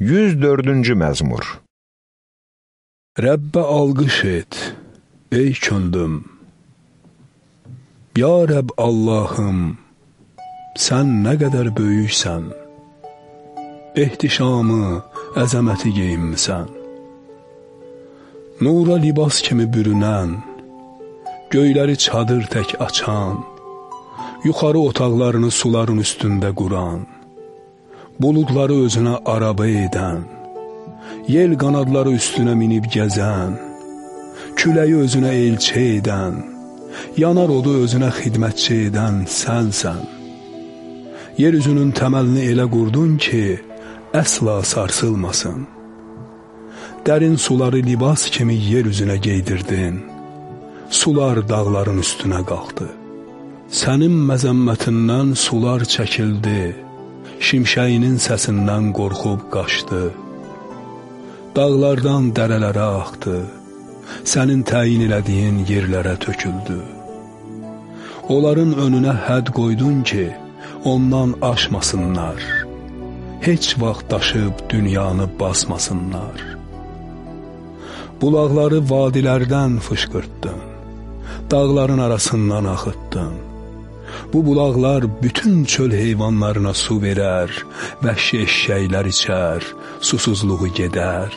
104-cü məzmur Rəbbə alqış et, ey könlüm. Ya Rəbb Allahım, sən nə qədər böyüksən. Ehtişamı, əzəməti geyinmisən. Nura libas kimi bürünən, göyləri çadır tək açan, yuxarı otaqlarını suların üstündə quran, buludları özünə araba edən, yel qanadları üstünə minib gəzən, küləyi özünə elçə edən, yanar odu özünə xidmətçi edən sənsən. Yer üzünün təməlini elə qurdun ki, əsla sarsılmasın. Dərin suları libas kimi yer üzünə geydirdin, sular dağların üstünə qalxdı. Sənin məzəmmətindən sular çəkildi, şimşəyinin səsindən qorxub qaçdı. Dağlardan dərələrə axdı, sənin təyin elədiyin yerlərə töküldü. Onların önünə hədd qoydun ki, ondan aşmasınlar, heç vaxt daşıb dünyanı basmasınlar. Bulaqları vadilərdən fışqırtdın, dağların arasından axıtdın. Bu bulaqlar bütün çöl heyvanlarına su verər, vəhşi eşşəklər içər, susuzluğu gedər.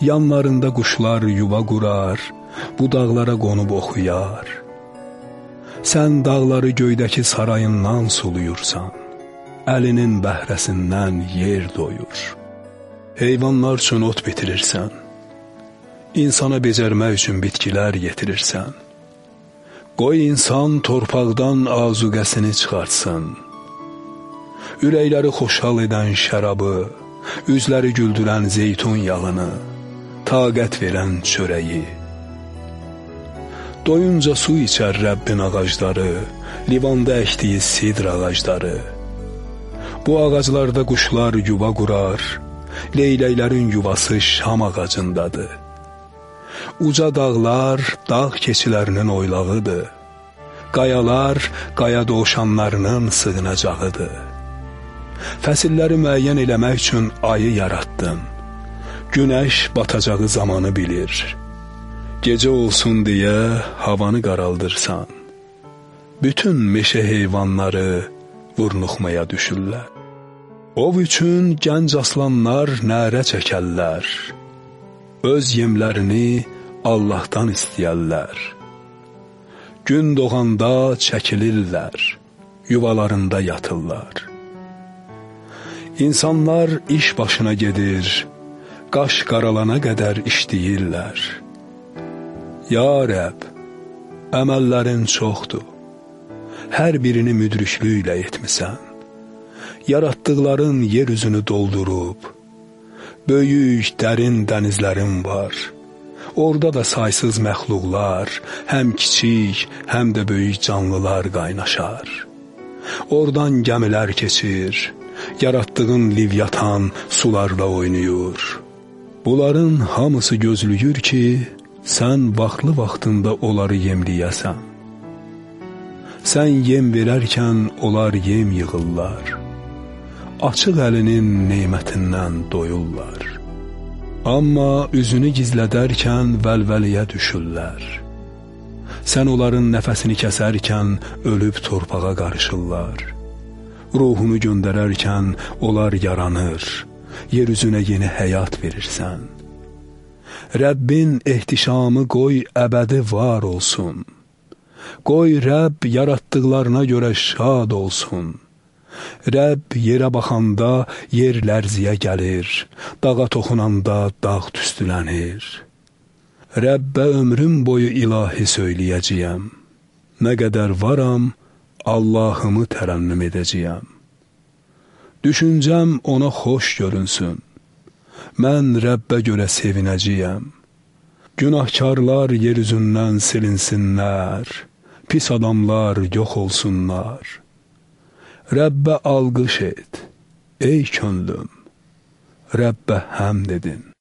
Yanlarında quşlar yuva qurar, bu dağlara qonub oxuyar. Sən dağları göydəki sarayından suluyursan, əlinin bəhrəsindən yer doyur. Heyvanlar üçün ot bitirirsən, insana becərmək üçün bitkilər yetirirsən. Qoy insan torpaqdan azuqəsini çıxartsın. Ürəkləri xoşhal edən şərabı, üzləri güldürən zeytun yağını, taqət verən çörəyi. Doyunca su içər Rəbbin ağacları, livanda əkdiyi sidr ağacları. Bu ağaclarda quşlar yuva qurar, leyləklərin yuvası şam ağacındadır. Uca dağlar dağ keçilərinin oylağıdır. Qayalar qaya dovşanlarının sığınacağıdır. Fəsilləri müəyyən eləmək üçün ayı yaratdın. Günəş batacağı zamanı bilir. Gecə olsun deyə havanı qaraldırsan. Bütün meşə heyvanları vurnuxmaya düşürlər. Ov üçün gənc aslanlar nərə çəkərlər. Öz yemlərini Allahdan istəyərlər. Gün doğanda çəkilirlər, yuvalarında yatırlar. İnsanlar iş başına gedir, qaş qaralana qədər işləyirlər. Ya Rəbb, əməllərin çoxdur, hər birini müdrüklüklə etmisən. Yaratdıqların yer üzünü doldurub, böyük, dərin dənizlərin var.'' Orada da saysız məxluqlar, həm kiçik, həm də böyük canlılar qaynaşar. Oradan gəmilər keçir, yaratdığın livyatan sularla oynayır. Bunların hamısı gözlüyür ki, sən vaxtlı vaxtında onları yemləyəsən. Sən yem verərkən onlar yem yığırlar. Açıq əlinin neymətindən doyurlar. Amma üzünü gizlədərkən vəlvəliyə düşürlər. Sən onların nəfəsini kəsərkən ölüb torpağa qarışırlar. Ruhunu göndərərkən onlar yaranır, yer üzünə yeni həyat verirsən. Rəbbin ehtişamı qoy əbədi var olsun. Qoy Rəbb yaratdıqlarına görə şad olsun.'' Rəbb yerə baxanda yer lərziyə gəlir, dağa toxunanda dağ tüstülənir. Rəbbə ömrüm boyu ilahi söyləyəcəyəm. Nə qədər varam, Allahımı tərənnüm edəcəyəm. Düşüncəm ona xoş görünsün. Mən Rəbbə görə sevinəcəyəm. Günahkarlar yer üzündən silinsinlər, pis adamlar yox olsunlar.'' Rəbbə alqış et, ey könlüm, Rəbbə həmd edin.